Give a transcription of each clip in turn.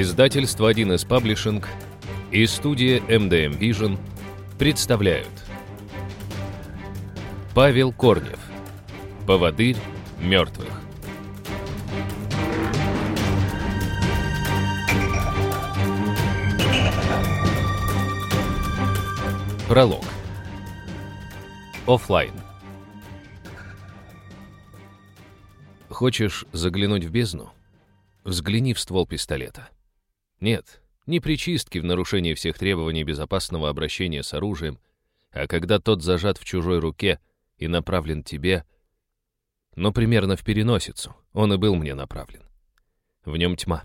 Издательство 1С Publishing и студия MDM Vision представляют. Павел Корнев. Поводырь мертвых Пролог. Оффлайн. Хочешь заглянуть в бездну? Взгляни в ствол пистолета. Нет, не при чистке в нарушении всех требований безопасного обращения с оружием, а когда тот зажат в чужой руке и направлен тебе, но примерно в переносицу, он и был мне направлен. В нем тьма.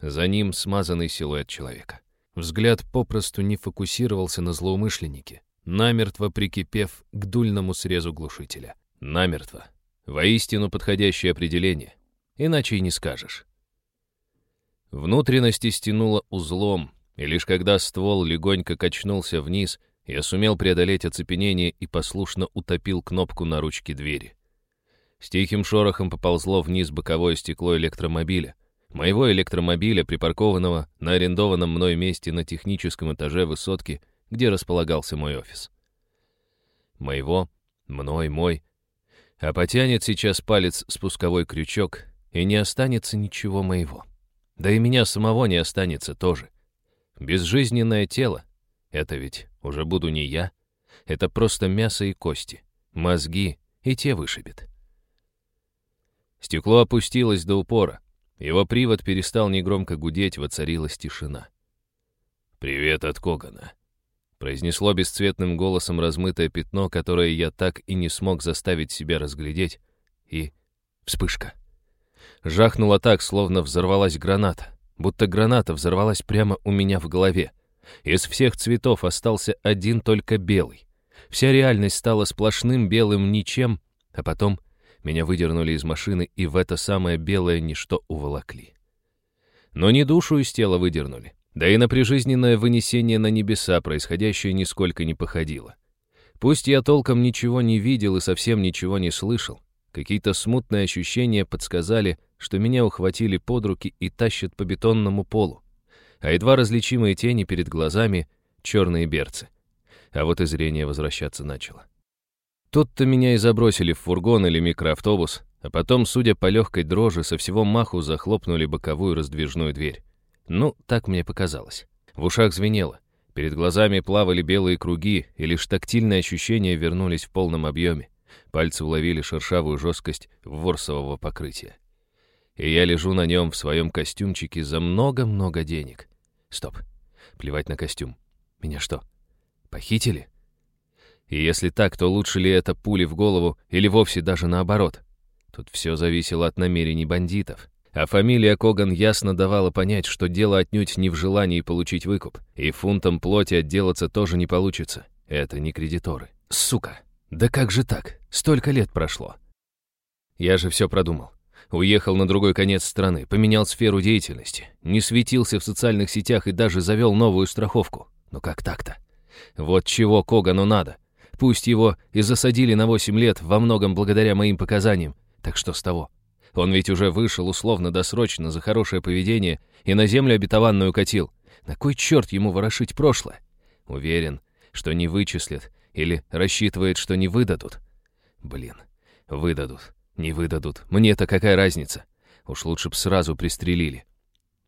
За ним смазанный силуэт человека. Взгляд попросту не фокусировался на злоумышленнике, намертво прикипев к дульному срезу глушителя. Намертво. Воистину подходящее определение. Иначе и не скажешь. Внутренности стянуло узлом, и лишь когда ствол легонько качнулся вниз, я сумел преодолеть оцепенение и послушно утопил кнопку на ручке двери. С тихим шорохом поползло вниз боковое стекло электромобиля. Моего электромобиля, припаркованного на арендованном мной месте на техническом этаже высотки, где располагался мой офис. Моего, мной, мой. А потянет сейчас палец спусковой крючок, и не останется ничего моего. Да и меня самого не останется тоже. Безжизненное тело — это ведь уже буду не я. Это просто мясо и кости, мозги, и те вышибет. Стекло опустилось до упора. Его привод перестал негромко гудеть, воцарилась тишина. «Привет от Когана», — произнесло бесцветным голосом размытое пятно, которое я так и не смог заставить себя разглядеть, и вспышка. Жахнуло так, словно взорвалась граната. Будто граната взорвалась прямо у меня в голове. Из всех цветов остался один только белый. Вся реальность стала сплошным белым ничем, а потом меня выдернули из машины и в это самое белое ничто уволокли. Но не душу из тела выдернули. Да и на прижизненное вынесение на небеса происходящее нисколько не походило. Пусть я толком ничего не видел и совсем ничего не слышал, какие-то смутные ощущения подсказали, что меня ухватили под руки и тащат по бетонному полу, а едва различимые тени перед глазами — черные берцы. А вот и зрение возвращаться начало. Тут-то меня и забросили в фургон или микроавтобус, а потом, судя по легкой дрожи, со всего маху захлопнули боковую раздвижную дверь. Ну, так мне показалось. В ушах звенело. Перед глазами плавали белые круги, и лишь тактильные ощущения вернулись в полном объеме. Пальцы уловили шершавую жесткость ворсового покрытия и я лежу на нем в своем костюмчике за много-много денег. Стоп. Плевать на костюм. Меня что, похитили? И если так, то лучше ли это пули в голову или вовсе даже наоборот? Тут все зависело от намерений бандитов. А фамилия Коган ясно давала понять, что дело отнюдь не в желании получить выкуп. И фунтом плоти отделаться тоже не получится. Это не кредиторы. Сука! Да как же так? Столько лет прошло. Я же все продумал. Уехал на другой конец страны, поменял сферу деятельности, не светился в социальных сетях и даже завел новую страховку. Но как так-то? Вот чего Когану надо. Пусть его и засадили на 8 лет, во многом благодаря моим показаниям. Так что с того? Он ведь уже вышел условно-досрочно за хорошее поведение и на землю обетованную катил. На кой черт ему ворошить прошлое? Уверен, что не вычислят или рассчитывает, что не выдадут. Блин, выдадут. Не выдадут. Мне-то какая разница? Уж лучше б сразу пристрелили.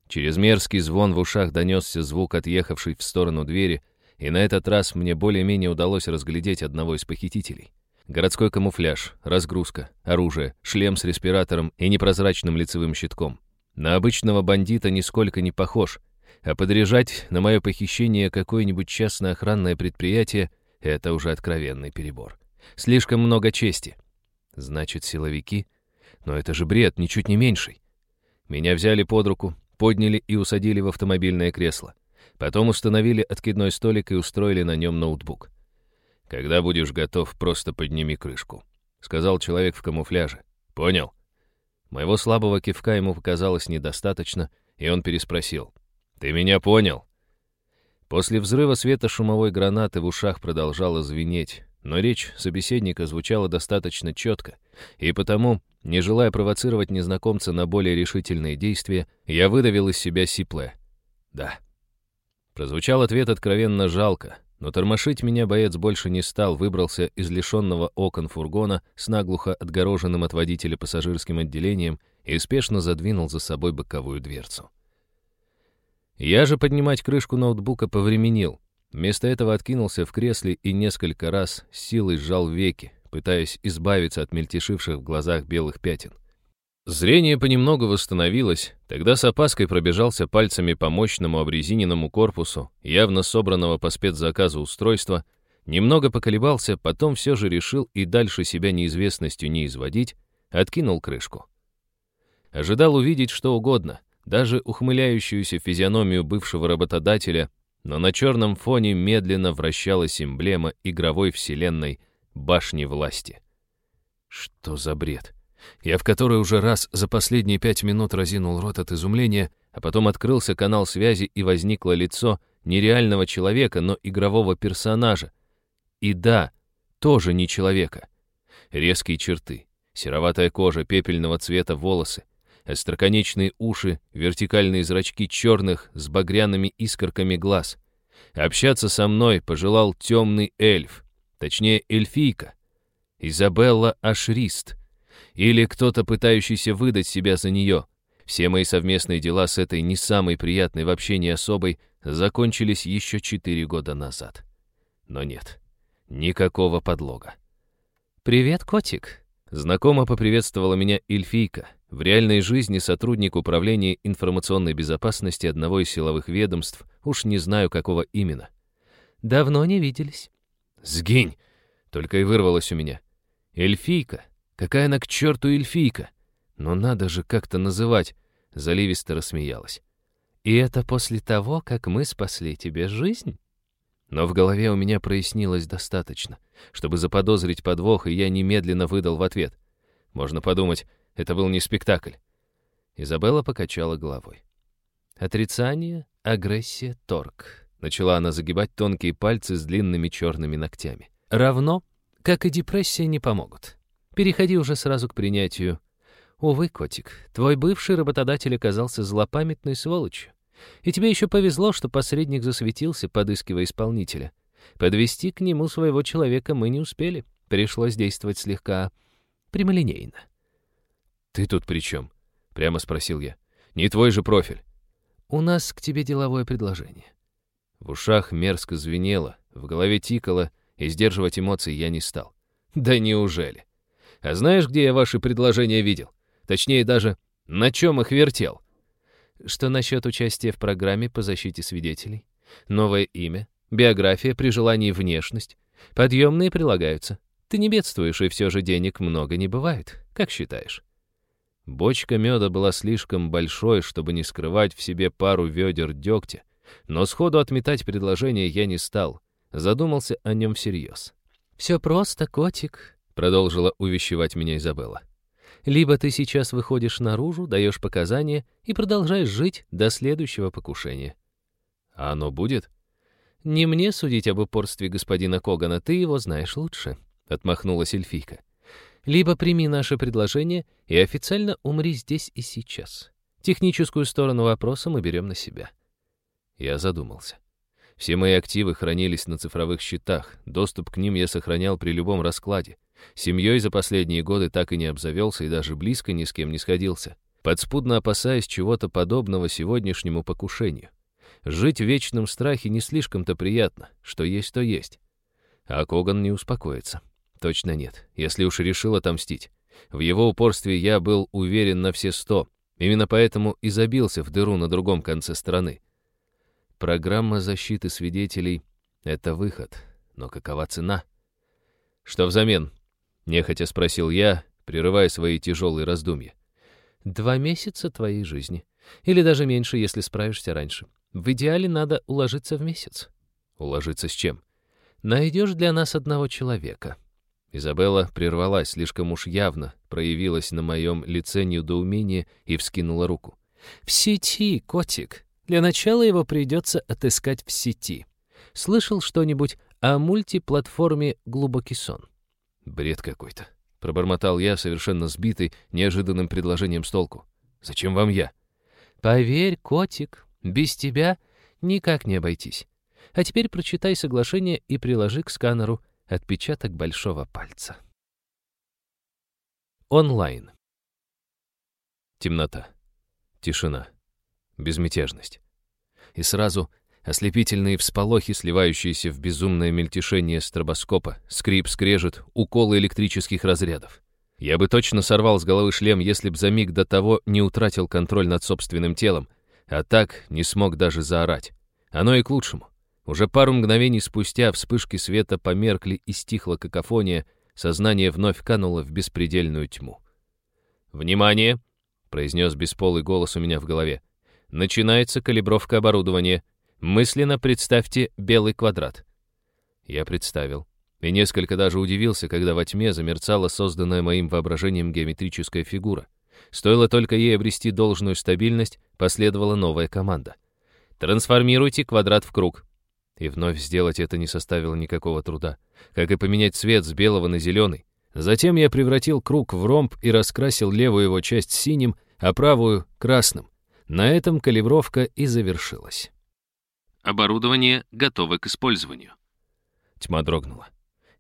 Через мерзкий звон в ушах донесся звук, отъехавший в сторону двери, и на этот раз мне более-менее удалось разглядеть одного из похитителей. Городской камуфляж, разгрузка, оружие, шлем с респиратором и непрозрачным лицевым щитком. На обычного бандита нисколько не похож, а подряжать на мое похищение какое-нибудь частное охранное предприятие — это уже откровенный перебор. Слишком много чести. Значит, силовики? Но это же бред, ничуть не меньший. Меня взяли под руку, подняли и усадили в автомобильное кресло. Потом установили откидной столик и устроили на нем ноутбук. «Когда будешь готов, просто подними крышку», — сказал человек в камуфляже. «Понял?» Моего слабого кивка ему показалось недостаточно, и он переспросил. «Ты меня понял?» После взрыва света шумовой гранаты в ушах продолжало звенеть, но речь собеседника звучала достаточно четко, и потому Не желая провоцировать незнакомца на более решительные действия, я выдавил из себя сипле. «Да». Прозвучал ответ откровенно жалко, но тормошить меня боец больше не стал, выбрался из лишенного окон фургона с наглухо отгороженным от водителя пассажирским отделением и спешно задвинул за собой боковую дверцу. Я же поднимать крышку ноутбука повременил. Вместо этого откинулся в кресле и несколько раз силой сжал веки, пытаясь избавиться от мельтешивших в глазах белых пятен. Зрение понемногу восстановилось, тогда с опаской пробежался пальцами по мощному обрезиненному корпусу, явно собранного по спецзаказу устройства, немного поколебался, потом все же решил и дальше себя неизвестностью не изводить, откинул крышку. Ожидал увидеть что угодно, даже ухмыляющуюся физиономию бывшего работодателя, но на черном фоне медленно вращалась эмблема игровой вселенной башни власти. Что за бред? Я в который уже раз за последние пять минут разинул рот от изумления, а потом открылся канал связи и возникло лицо нереального человека, но игрового персонажа. И да, тоже не человека. Резкие черты, сероватая кожа, пепельного цвета волосы, остроконечные уши, вертикальные зрачки черных с багряными искорками глаз. Общаться со мной пожелал темный эльф, точнее эльфийка, Изабелла Ашрист — или кто-то, пытающийся выдать себя за нее. Все мои совместные дела с этой не самой приятной в общении особой закончились еще четыре года назад. Но нет, никакого подлога. «Привет, котик!» Знакомо поприветствовала меня Эльфийка, в реальной жизни сотрудник управления информационной безопасности одного из силовых ведомств, уж не знаю, какого именно. «Давно не виделись». «Сгинь!» — только и вырвалось у меня. Эльфийка, Какая она к черту эльфийка? Но надо же как-то называть. Заливисто рассмеялась. И это после того, как мы спасли тебе жизнь? Но в голове у меня прояснилось достаточно, чтобы заподозрить подвох, и я немедленно выдал в ответ. Можно подумать, это был не спектакль. Изабелла покачала головой. «Отрицание, агрессия, торг», — начала она загибать тонкие пальцы с длинными черными ногтями. «Равно, как и депрессия, не помогут. Переходи уже сразу к принятию. Увы, котик, твой бывший работодатель оказался злопамятной сволочью. И тебе еще повезло, что посредник засветился, подыскивая исполнителя. Подвести к нему своего человека мы не успели. Пришлось действовать слегка прямолинейно. «Ты тут при чем?» — прямо спросил я. «Не твой же профиль». «У нас к тебе деловое предложение». В ушах мерзко звенело, в голове тикало, и сдерживать эмоции я не стал. «Да неужели?» А знаешь, где я ваши предложения видел? Точнее, даже на чем их вертел? Что насчет участия в программе по защите свидетелей? Новое имя, биография, при желании внешность. Подъемные прилагаются. Ты не бедствуешь, и все же денег много не бывает. Как считаешь? Бочка меда была слишком большой, чтобы не скрывать в себе пару ведер дегтя, но сходу отметать предложение я не стал, задумался о нем всерьез. «Все просто, котик», Продолжила увещевать меня Изабелла. Либо ты сейчас выходишь наружу, даешь показания и продолжаешь жить до следующего покушения. А оно будет? Не мне судить об упорстве господина Когана, ты его знаешь лучше, отмахнулась эльфийка. Либо прими наше предложение и официально умри здесь и сейчас. Техническую сторону вопроса мы берем на себя. Я задумался. Все мои активы хранились на цифровых счетах, доступ к ним я сохранял при любом раскладе. Семьей за последние годы так и не обзавелся и даже близко ни с кем не сходился, подспудно опасаясь чего-то подобного сегодняшнему покушению. Жить в вечном страхе не слишком-то приятно, что есть, то есть. А Коган не успокоится. Точно нет, если уж решил отомстить. В его упорстве я был уверен на все сто. Именно поэтому и забился в дыру на другом конце страны. Программа защиты свидетелей — это выход. Но какова цена? Что взамен? Нехотя спросил я, прерывая свои тяжелые раздумья. «Два месяца твоей жизни. Или даже меньше, если справишься раньше. В идеале надо уложиться в месяц». «Уложиться с чем?» «Найдешь для нас одного человека». Изабелла прервалась, слишком уж явно проявилась на моем лице недоумение и вскинула руку. «В сети, котик. Для начала его придется отыскать в сети. Слышал что-нибудь о мультиплатформе «Глубокий сон»?» Бред какой-то. пробормотал я, совершенно сбитый неожиданным предложением с толку. «Зачем вам я?» «Поверь, котик, без тебя никак не обойтись. А теперь прочитай соглашение и приложи к сканеру отпечаток большого пальца». Онлайн. Темнота. Тишина. Безмятежность. И сразу ослепительные всполохи, сливающиеся в безумное мельтешение стробоскопа, скрип, скрежет, уколы электрических разрядов. Я бы точно сорвал с головы шлем, если б за миг до того не утратил контроль над собственным телом, а так не смог даже заорать. Оно и к лучшему. Уже пару мгновений спустя вспышки света померкли и стихла какофония, сознание вновь кануло в беспредельную тьму. «Внимание!» — произнес бесполый голос у меня в голове. «Начинается калибровка оборудования. Мысленно представьте белый квадрат». Я представил. И несколько даже удивился, когда во тьме замерцала созданная моим воображением геометрическая фигура. Стоило только ей обрести должную стабильность, последовала новая команда. «Трансформируйте квадрат в круг». И вновь сделать это не составило никакого труда, как и поменять цвет с белого на зеленый. Затем я превратил круг в ромб и раскрасил левую его часть синим, а правую — красным. На этом калибровка и завершилась. Оборудование готово к использованию. Тьма дрогнула.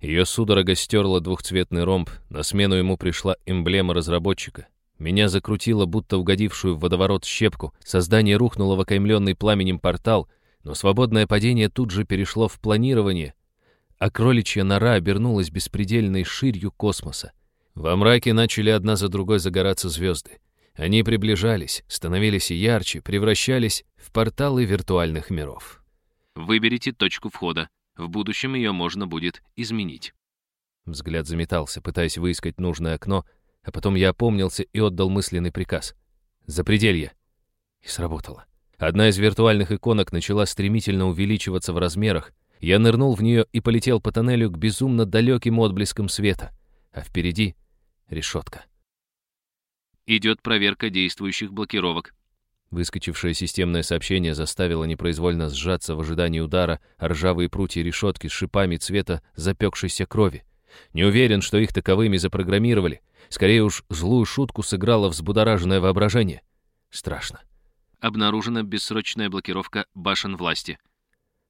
Ее судорога стерла двухцветный ромб, на смену ему пришла эмблема разработчика. Меня закрутило, будто угодившую в водоворот щепку, создание рухнуло в окаймленный пламенем портал, но свободное падение тут же перешло в планирование, а кроличья нора обернулась беспредельной ширью космоса. Во мраке начали одна за другой загораться звезды. Они приближались, становились ярче, превращались в порталы виртуальных миров. Выберите точку входа. В будущем ее можно будет изменить. Взгляд заметался, пытаясь выискать нужное окно, а потом я опомнился и отдал мысленный приказ. «Запределье!» И сработало. Одна из виртуальных иконок начала стремительно увеличиваться в размерах. Я нырнул в нее и полетел по тоннелю к безумно далеким отблескам света. А впереди — решетка. Идет проверка действующих блокировок. Выскочившее системное сообщение заставило непроизвольно сжаться в ожидании удара ржавые прутья решетки с шипами цвета запекшейся крови. Не уверен, что их таковыми запрограммировали. Скорее уж, злую шутку сыграло взбудораженное воображение. Страшно. Обнаружена бессрочная блокировка башен власти.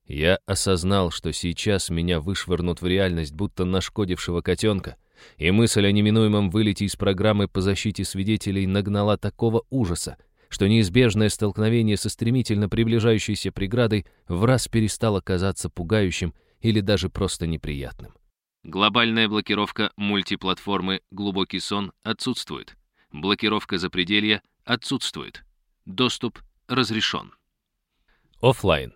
Я осознал, что сейчас меня вышвырнут в реальность, будто нашкодившего котенка, и мысль о неминуемом вылете из программы по защите свидетелей нагнала такого ужаса, что неизбежное столкновение со стремительно приближающейся преградой в раз перестало казаться пугающим или даже просто неприятным. Глобальная блокировка мультиплатформы «Глубокий сон» отсутствует. Блокировка запределья отсутствует. Доступ разрешен. Оффлайн.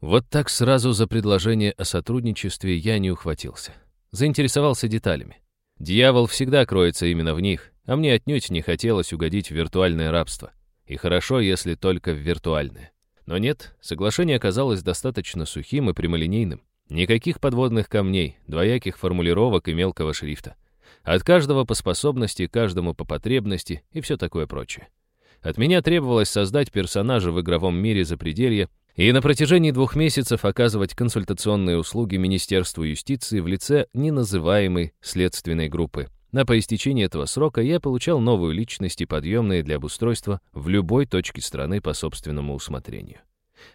Вот так сразу за предложение о сотрудничестве я не ухватился. Заинтересовался деталями. Дьявол всегда кроется именно в них, а мне отнюдь не хотелось угодить в виртуальное рабство. И хорошо, если только в виртуальное. Но нет, соглашение оказалось достаточно сухим и прямолинейным. Никаких подводных камней, двояких формулировок и мелкого шрифта. От каждого по способности, каждому по потребности и все такое прочее. От меня требовалось создать персонажа в игровом мире запределья и на протяжении двух месяцев оказывать консультационные услуги Министерству юстиции в лице неназываемой следственной группы. На по истечении этого срока я получал новую личность и подъемные для обустройства в любой точке страны по собственному усмотрению.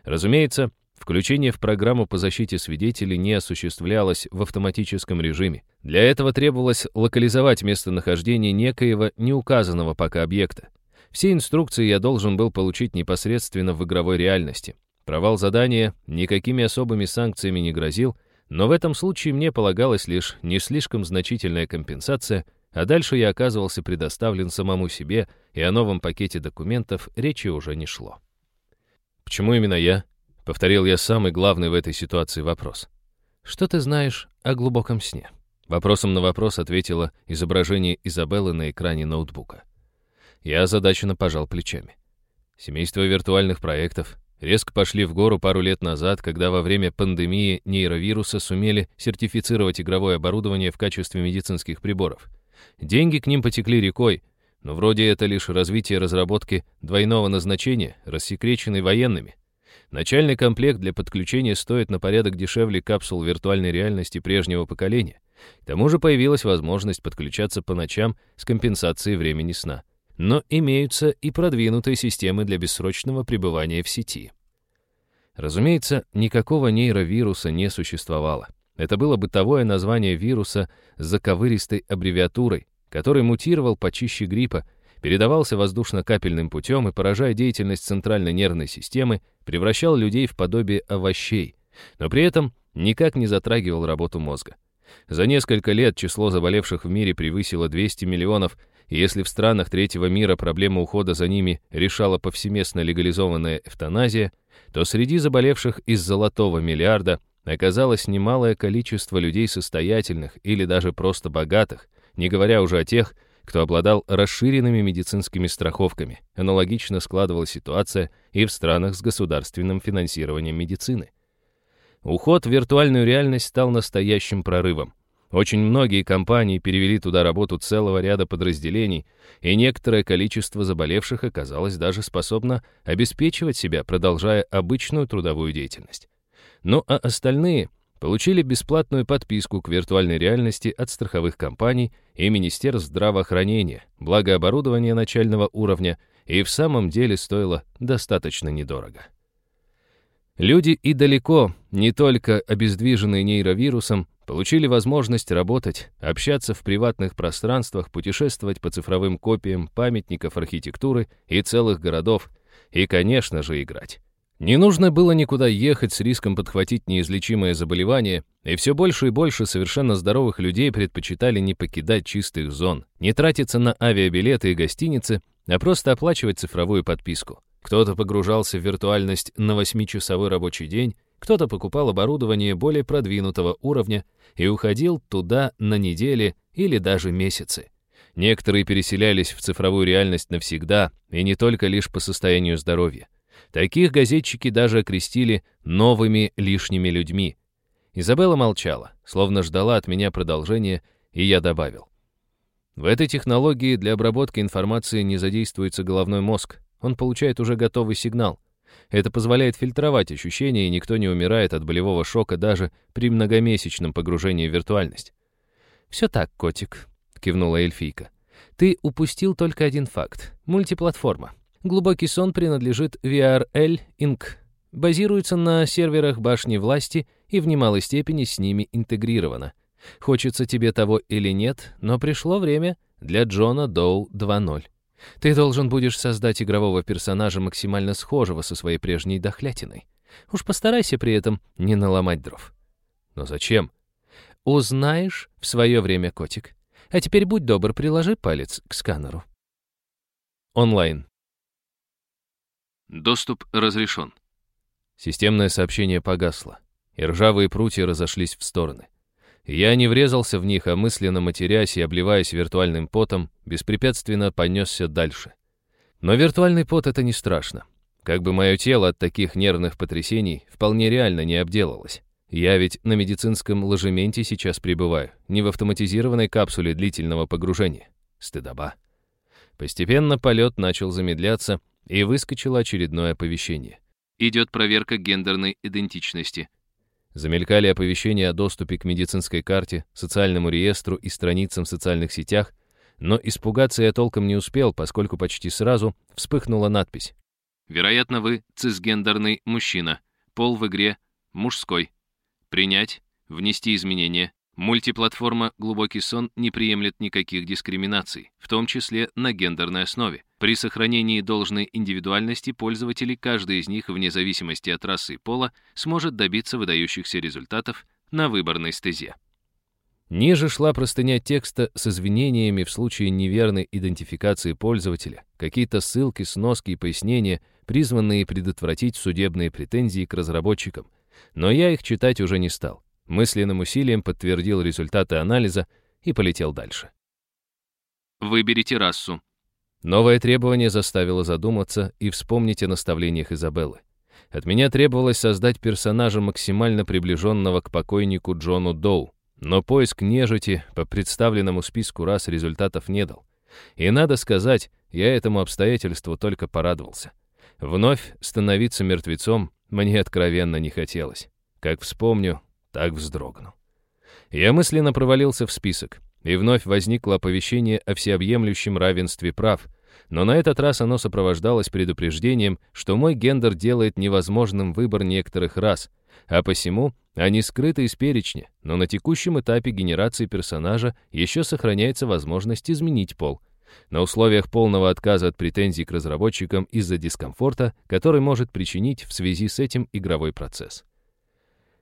Разумеется, включение в программу по защите свидетелей не осуществлялось в автоматическом режиме. Для этого требовалось локализовать местонахождение некоего неуказанного пока объекта. Все инструкции я должен был получить непосредственно в игровой реальности. Провал задания никакими особыми санкциями не грозил, но в этом случае мне полагалась лишь не слишком значительная компенсация, а дальше я оказывался предоставлен самому себе, и о новом пакете документов речи уже не шло. «Почему именно я?» — повторил я самый главный в этой ситуации вопрос. «Что ты знаешь о глубоком сне?» Вопросом на вопрос ответила изображение Изабеллы на экране ноутбука. Я озадаченно пожал плечами. Семейство виртуальных проектов, резко пошли в гору пару лет назад, когда во время пандемии нейровируса сумели сертифицировать игровое оборудование в качестве медицинских приборов. Деньги к ним потекли рекой, но вроде это лишь развитие разработки двойного назначения, рассекреченной военными. Начальный комплект для подключения стоит на порядок дешевле капсул виртуальной реальности прежнего поколения, К тому же появилась возможность подключаться по ночам с компенсацией времени сна. Но имеются и продвинутые системы для бессрочного пребывания в сети. Разумеется, никакого нейровируса не существовало. Это было бытовое название вируса с заковыристой аббревиатурой, который мутировал почище гриппа, передавался воздушно-капельным путем и, поражая деятельность центральной нервной системы, превращал людей в подобие овощей, но при этом никак не затрагивал работу мозга. За несколько лет число заболевших в мире превысило 200 миллионов, если в странах третьего мира проблема ухода за ними решала повсеместно легализованная эвтаназия, то среди заболевших из золотого миллиарда оказалось немалое количество людей состоятельных или даже просто богатых, не говоря уже о тех, кто обладал расширенными медицинскими страховками. Аналогично складывалась ситуация и в странах с государственным финансированием медицины. Уход в виртуальную реальность стал настоящим прорывом. Очень многие компании перевели туда работу целого ряда подразделений, и некоторое количество заболевших оказалось даже способно обеспечивать себя, продолжая обычную трудовую деятельность. Ну а остальные получили бесплатную подписку к виртуальной реальности от страховых компаний и Министерств здравоохранения, благо оборудование начального уровня и в самом деле стоило достаточно недорого. Люди и далеко, не только обездвиженные нейровирусом, получили возможность работать, общаться в приватных пространствах, путешествовать по цифровым копиям памятников архитектуры и целых городов, и, конечно же, играть. Не нужно было никуда ехать с риском подхватить неизлечимое заболевание, и все больше и больше совершенно здоровых людей предпочитали не покидать чистых зон, не тратиться на авиабилеты и гостиницы, а просто оплачивать цифровую подписку. Кто-то погружался в виртуальность на 8-часовой рабочий день, кто-то покупал оборудование более продвинутого уровня и уходил туда на недели или даже месяцы. Некоторые переселялись в цифровую реальность навсегда, и не только лишь по состоянию здоровья. Таких газетчики даже окрестили новыми лишними людьми. Изабелла молчала, словно ждала от меня продолжения, и я добавил. В этой технологии для обработки информации не задействуется головной мозг, он получает уже готовый сигнал. Это позволяет фильтровать ощущения, и никто не умирает от болевого шока даже при многомесячном погружении в виртуальность. «Все так, котик», — кивнула эльфийка. «Ты упустил только один факт. Мультиплатформа. Глубокий сон принадлежит VRL Inc. Базируется на серверах башни власти и в немалой степени с ними интегрирована. Хочется тебе того или нет, но пришло время для Джона Доу 2.0. Ты должен будешь создать игрового персонажа максимально схожего со своей прежней дохлятиной. Уж постарайся при этом не наломать дров. Но зачем? Узнаешь в свое время, котик. А теперь будь добр, приложи палец к сканеру. Онлайн. Доступ разрешен. Системное сообщение погасло, и ржавые прутья разошлись в стороны. Я не врезался в них, а мысленно матерясь и обливаясь виртуальным потом, беспрепятственно понесся дальше. Но виртуальный пот — это не страшно. Как бы мое тело от таких нервных потрясений вполне реально не обделалось. Я ведь на медицинском ложементе сейчас пребываю, не в автоматизированной капсуле длительного погружения. Стыдоба. Постепенно полет начал замедляться, и выскочило очередное оповещение. Идет проверка гендерной идентичности. Замелькали оповещения о доступе к медицинской карте, социальному реестру и страницам в социальных сетях, но испугаться я толком не успел, поскольку почти сразу вспыхнула надпись. Вероятно, вы цисгендерный мужчина. Пол в игре мужской. Принять, внести изменения. Мультиплатформа «Глубокий сон» не приемлет никаких дискриминаций, в том числе на гендерной основе. При сохранении должной индивидуальности пользователей каждый из них, вне зависимости от расы и пола, сможет добиться выдающихся результатов на выборной стезе. Ниже шла простыня текста с извинениями в случае неверной идентификации пользователя, какие-то ссылки, сноски и пояснения, призванные предотвратить судебные претензии к разработчикам. Но я их читать уже не стал мысленным усилием подтвердил результаты анализа и полетел дальше. Выберите расу. Новое требование заставило задуматься и вспомнить о наставлениях Изабеллы. От меня требовалось создать персонажа максимально приближенного к покойнику Джону Доу, но поиск нежити по представленному списку рас результатов не дал. И надо сказать, я этому обстоятельству только порадовался. Вновь становиться мертвецом мне откровенно не хотелось. Как вспомню, так вздрогну. Я мысленно провалился в список, и вновь возникло оповещение о всеобъемлющем равенстве прав, но на этот раз оно сопровождалось предупреждением, что мой гендер делает невозможным выбор некоторых рас, а посему они скрыты из перечня, но на текущем этапе генерации персонажа еще сохраняется возможность изменить пол, на условиях полного отказа от претензий к разработчикам из-за дискомфорта, который может причинить в связи с этим игровой процесс.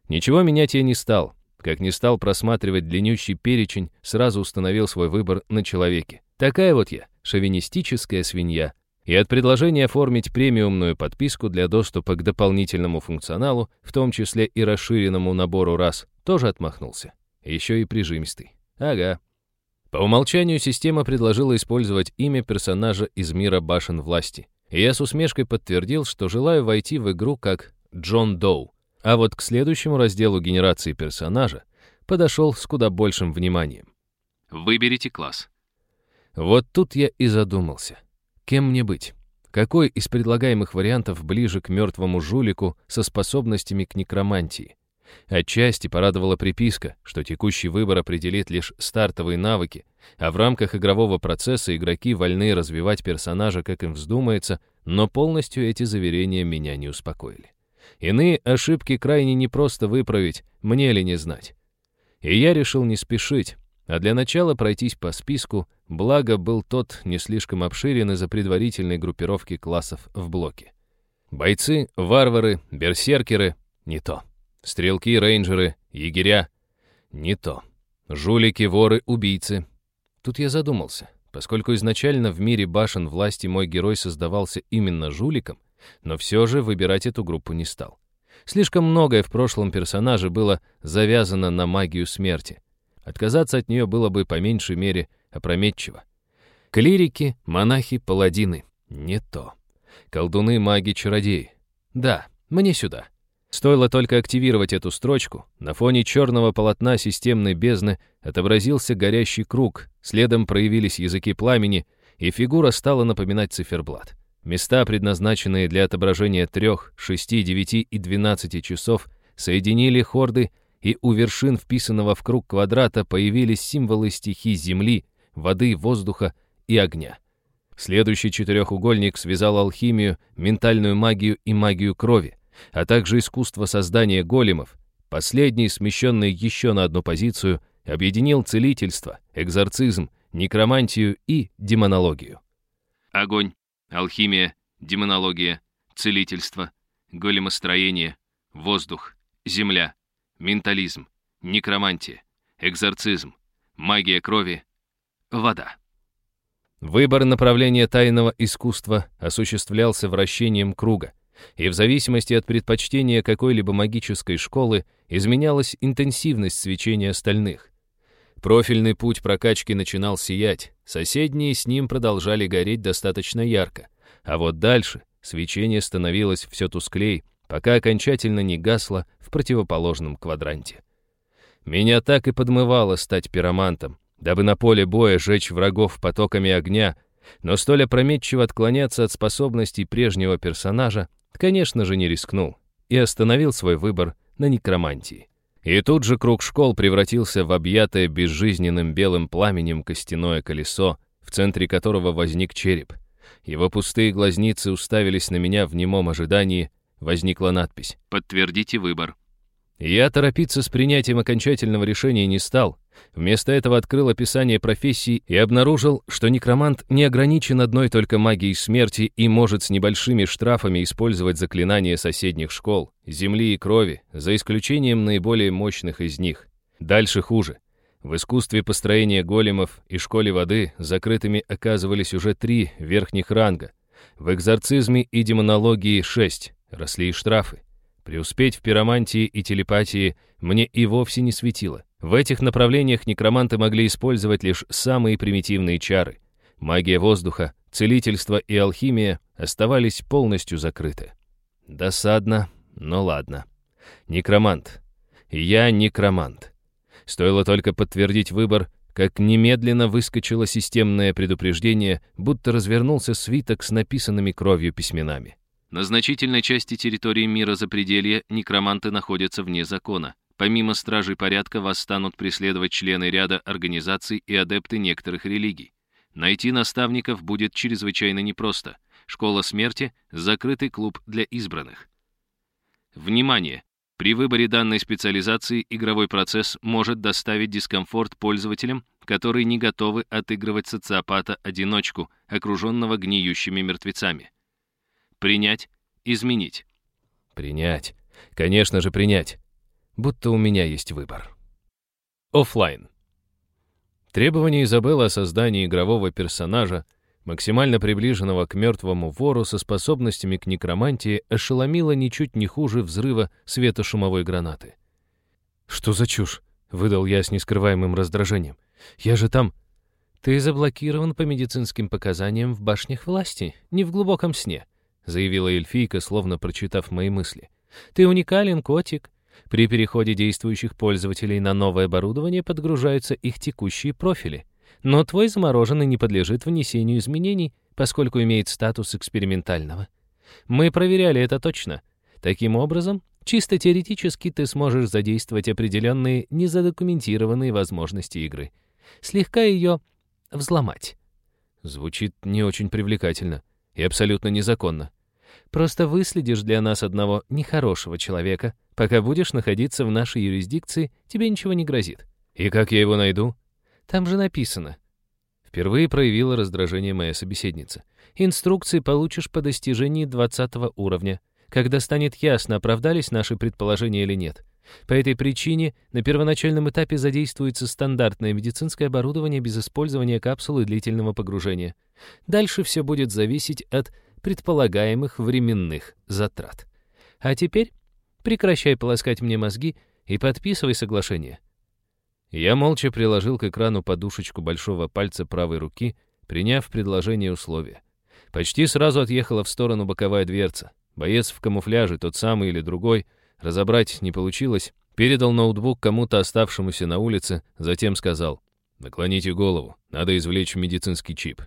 Ничего менять я не стал, как не стал просматривать длиннющий перечень, сразу установил свой выбор на человеке. Такая вот я, шовинистическая свинья. И от предложения оформить премиумную подписку для доступа к дополнительному функционалу, в том числе и расширенному набору раз, тоже отмахнулся. Еще и прижимистый. Ага. По умолчанию система предложила использовать имя персонажа из мира башен власти. И я с усмешкой подтвердил, что желаю войти в игру как Джон Доу. А вот к следующему разделу генерации персонажа подошел с куда большим вниманием. Выберите класс. Вот тут я и задумался. Кем мне быть? Какой из предлагаемых вариантов ближе к мертвому жулику со способностями к некромантии? Отчасти порадовала приписка, что текущий выбор определит лишь стартовые навыки, а в рамках игрового процесса игроки вольны развивать персонажа, как им вздумается, но полностью эти заверения меня не успокоили. Иные ошибки крайне непросто выправить, мне ли не знать. И я решил не спешить, а для начала пройтись по списку, благо был тот не слишком обширен из-за предварительной группировки классов в блоке. Бойцы, варвары, берсеркеры — не то. Стрелки, рейнджеры, егеря — не то. Жулики, воры, убийцы. Тут я задумался. Поскольку изначально в мире башен власти мой герой создавался именно жуликом, но все же выбирать эту группу не стал. Слишком многое в прошлом персонаже было завязано на магию смерти. Отказаться от нее было бы по меньшей мере опрометчиво. Клирики, монахи, паладины — не то. Колдуны, маги, чародеи. Да, мне сюда. Стоило только активировать эту строчку, на фоне черного полотна системной бездны отобразился горящий круг, следом проявились языки пламени, и фигура стала напоминать циферблат. Места, предназначенные для отображения трех, шести, девяти и двенадцати часов, соединили хорды, и у вершин вписанного в круг квадрата появились символы стихий земли, воды, воздуха и огня. Следующий четырехугольник связал алхимию, ментальную магию и магию крови, а также искусство создания големов. Последний, смещенный еще на одну позицию, объединил целительство, экзорцизм, некромантию и демонологию. Огонь алхимия, демонология, целительство, големостроение, воздух, земля, ментализм, некромантия, экзорцизм, магия крови, вода. Выбор направления тайного искусства осуществлялся вращением круга, и в зависимости от предпочтения какой-либо магической школы изменялась интенсивность свечения остальных. Профильный путь прокачки начинал сиять, соседние с ним продолжали гореть достаточно ярко, а вот дальше свечение становилось все тусклей, пока окончательно не гасло в противоположном квадранте. Меня так и подмывало стать пиромантом, дабы на поле боя жечь врагов потоками огня, но столь опрометчиво отклоняться от способностей прежнего персонажа, конечно же, не рискнул и остановил свой выбор на некромантии. И тут же круг школ превратился в объятое безжизненным белым пламенем костяное колесо, в центре которого возник череп. Его пустые глазницы уставились на меня в немом ожидании, возникла надпись «Подтвердите выбор». Я торопиться с принятием окончательного решения не стал. Вместо этого открыл описание профессии и обнаружил, что некромант не ограничен одной только магией смерти и может с небольшими штрафами использовать заклинания соседних школ, земли и крови, за исключением наиболее мощных из них. Дальше хуже. В искусстве построения големов и школе воды закрытыми оказывались уже три верхних ранга. В экзорцизме и демонологии шесть, росли и штрафы. Преуспеть в пиромантии и телепатии мне и вовсе не светило. В этих направлениях некроманты могли использовать лишь самые примитивные чары. Магия воздуха, целительство и алхимия оставались полностью закрыты. Досадно, но ладно. Некромант. Я некромант. Стоило только подтвердить выбор, как немедленно выскочило системное предупреждение, будто развернулся свиток с написанными кровью письменами. На значительной части территории мира запределья некроманты находятся вне закона. Помимо стражей порядка вас станут преследовать члены ряда организаций и адепты некоторых религий. Найти наставников будет чрезвычайно непросто. Школа смерти — закрытый клуб для избранных. Внимание! При выборе данной специализации игровой процесс может доставить дискомфорт пользователям, которые не готовы отыгрывать социопата-одиночку, окруженного гниющими мертвецами. Принять, изменить. Принять. Конечно же, принять. Будто у меня есть выбор. Оффлайн. Требование Изабеллы о создании игрового персонажа, максимально приближенного к мертвому вору со способностями к некромантии, ошеломило ничуть не хуже взрыва светошумовой гранаты. «Что за чушь?» — выдал я с нескрываемым раздражением. «Я же там...» «Ты заблокирован по медицинским показаниям в башнях власти, не в глубоком сне», — заявила эльфийка, словно прочитав мои мысли. «Ты уникален, котик. При переходе действующих пользователей на новое оборудование подгружаются их текущие профили. Но твой замороженный не подлежит внесению изменений, поскольку имеет статус экспериментального. Мы проверяли это точно. Таким образом, чисто теоретически ты сможешь задействовать определенные незадокументированные возможности игры. Слегка ее взломать. Звучит не очень привлекательно и абсолютно незаконно. Просто выследишь для нас одного нехорошего человека. Пока будешь находиться в нашей юрисдикции, тебе ничего не грозит. И как я его найду? Там же написано. Впервые проявила раздражение моя собеседница. Инструкции получишь по достижении 20 уровня, когда станет ясно, оправдались наши предположения или нет. По этой причине на первоначальном этапе задействуется стандартное медицинское оборудование без использования капсулы длительного погружения. Дальше все будет зависеть от предполагаемых временных затрат. А теперь прекращай полоскать мне мозги и подписывай соглашение. Я молча приложил к экрану подушечку большого пальца правой руки, приняв предложение условия. Почти сразу отъехала в сторону боковая дверца. Боец в камуфляже, тот самый или другой, разобрать не получилось, передал ноутбук кому-то оставшемуся на улице, затем сказал «Наклоните голову, надо извлечь медицинский чип».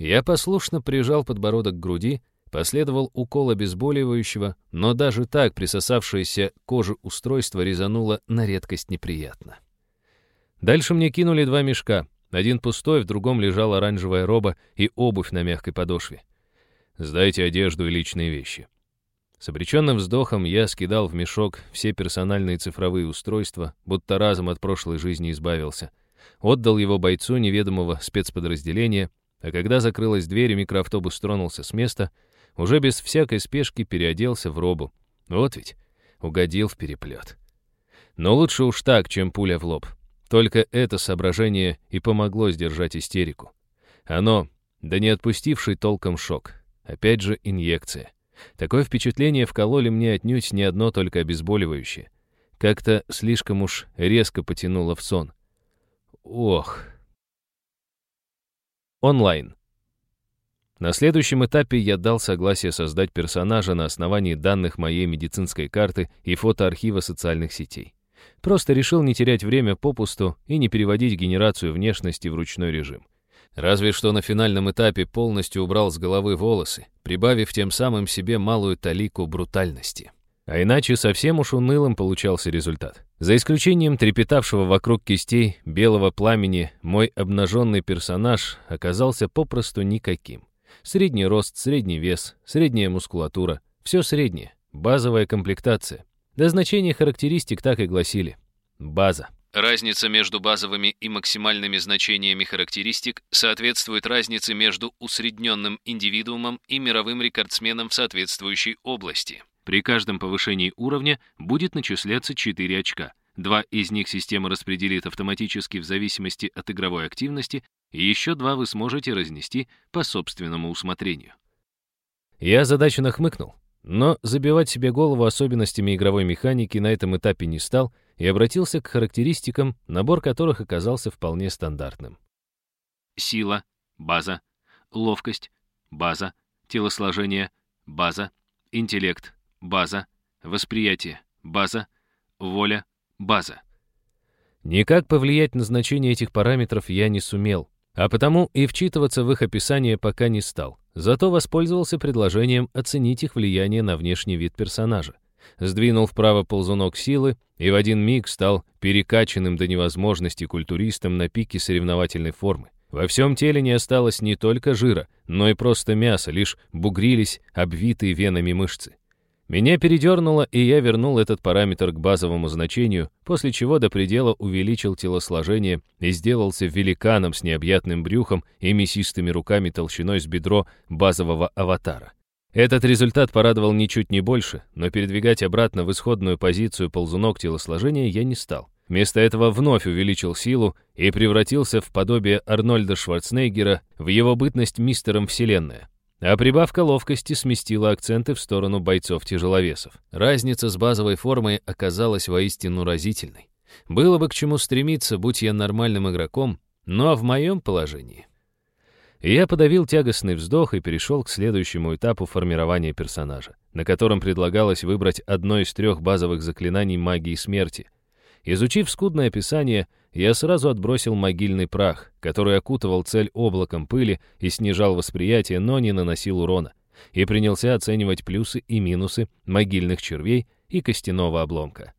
Я послушно прижал подбородок к груди, последовал укол обезболивающего, но даже так присосавшееся к коже устройство резануло на редкость неприятно. Дальше мне кинули два мешка. Один пустой, в другом лежала оранжевая роба и обувь на мягкой подошве. «Сдайте одежду и личные вещи». С обреченным вздохом я скидал в мешок все персональные цифровые устройства, будто разом от прошлой жизни избавился. Отдал его бойцу неведомого спецподразделения, а когда закрылась дверь и микроавтобус тронулся с места, уже без всякой спешки переоделся в робу. Вот ведь, угодил в переплет. Но лучше уж так, чем пуля в лоб. Только это соображение и помогло сдержать истерику. Оно, да не отпустивший толком шок. Опять же инъекция. Такое впечатление вкололи мне отнюдь не одно только обезболивающее. Как-то слишком уж резко потянуло в сон. Ох, Онлайн. На следующем этапе я дал согласие создать персонажа на основании данных моей медицинской карты и фотоархива социальных сетей. Просто решил не терять время попусту и не переводить генерацию внешности в ручной режим. Разве что на финальном этапе полностью убрал с головы волосы, прибавив тем самым себе малую талику брутальности. А иначе совсем уж унылым получался результат. За исключением трепетавшего вокруг кистей белого пламени, мой обнаженный персонаж оказался попросту никаким. Средний рост, средний вес, средняя мускулатура. Все среднее. Базовая комплектация. Да значения характеристик так и гласили. База. Разница между базовыми и максимальными значениями характеристик соответствует разнице между усредненным индивидуумом и мировым рекордсменом в соответствующей области. При каждом повышении уровня будет начисляться 4 очка. Два из них система распределит автоматически в зависимости от игровой активности, и еще два вы сможете разнести по собственному усмотрению. Я задачу хмыкнул, но забивать себе голову особенностями игровой механики на этом этапе не стал и обратился к характеристикам, набор которых оказался вполне стандартным. Сила, база, ловкость, база, телосложение, база, интеллект, база, восприятие, база, воля, база. Никак повлиять на значение этих параметров я не сумел, а потому и вчитываться в их описание пока не стал. Зато воспользовался предложением оценить их влияние на внешний вид персонажа. Сдвинул вправо ползунок силы и в один миг стал перекачанным до невозможности культуристом на пике соревновательной формы. Во всем теле не осталось не только жира, но и просто мяса, лишь бугрились обвитые венами мышцы. Меня передернуло, и я вернул этот параметр к базовому значению, после чего до предела увеличил телосложение и сделался великаном с необъятным брюхом и мясистыми руками толщиной с бедро базового аватара. Этот результат порадовал ничуть не больше, но передвигать обратно в исходную позицию ползунок телосложения я не стал. Вместо этого вновь увеличил силу и превратился в подобие Арнольда Шварценеггера в его бытность мистером Вселенная. А прибавка ловкости сместила акценты в сторону бойцов-тяжеловесов. Разница с базовой формой оказалась воистину разительной. Было бы к чему стремиться, будь я нормальным игроком, но в моем положении. Я подавил тягостный вздох и перешел к следующему этапу формирования персонажа, на котором предлагалось выбрать одно из трех базовых заклинаний магии смерти — Изучив скудное описание, я сразу отбросил могильный прах, который окутывал цель облаком пыли и снижал восприятие, но не наносил урона, и принялся оценивать плюсы и минусы могильных червей и костяного обломка.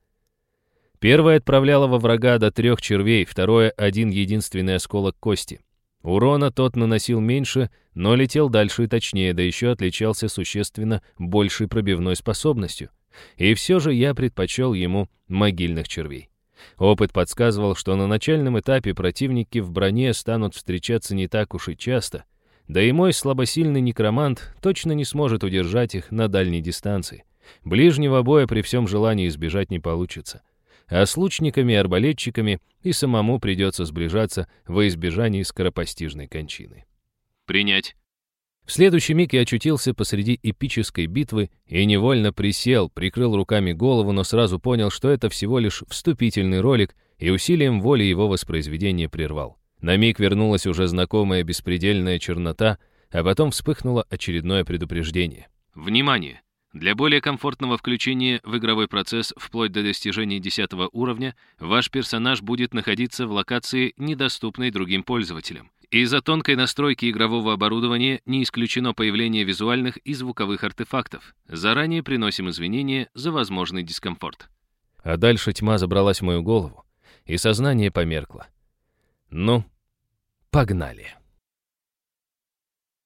Первое отправляло во врага до трех червей, второе — один единственный осколок кости. Урона тот наносил меньше, но летел дальше и точнее, да еще отличался существенно большей пробивной способностью. И все же я предпочел ему могильных червей. Опыт подсказывал, что на начальном этапе противники в броне станут встречаться не так уж и часто, да и мой слабосильный некромант точно не сможет удержать их на дальней дистанции. Ближнего боя при всем желании избежать не получится. А с лучниками и арбалетчиками и самому придется сближаться во избежании скоропостижной кончины. Принять. В следующий миг я очутился посреди эпической битвы и невольно присел, прикрыл руками голову, но сразу понял, что это всего лишь вступительный ролик, и усилием воли его воспроизведение прервал. На миг вернулась уже знакомая беспредельная чернота, а потом вспыхнуло очередное предупреждение. Внимание! Для более комфортного включения в игровой процесс вплоть до достижения 10 уровня, ваш персонаж будет находиться в локации, недоступной другим пользователям. Из-за тонкой настройки игрового оборудования не исключено появление визуальных и звуковых артефактов. Заранее приносим извинения за возможный дискомфорт. А дальше тьма забралась в мою голову, и сознание померкло. Ну, погнали.